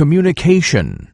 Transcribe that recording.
communication.